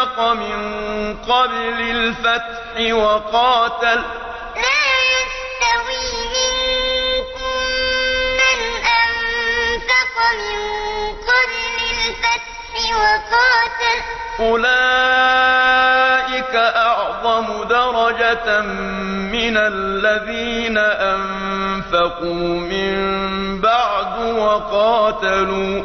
أَنفَقَ مِن قَبْلِ الْفَتْحِ وَقَاتَلَ ۚ أُولَٰئِكَ لَا يَسْتَوِي مِنكُم مَّنْ أَنفَقَ مِن قَبْلِ الْفَتْحِ وَقَاتَلَ ۚ أُولَٰئِكَ أَعْظَمُ دَرَجَةً مِّنَ الَّذِينَ أَنفَقُوا مِن بَعْدُ وَقَاتَلُوا ۚ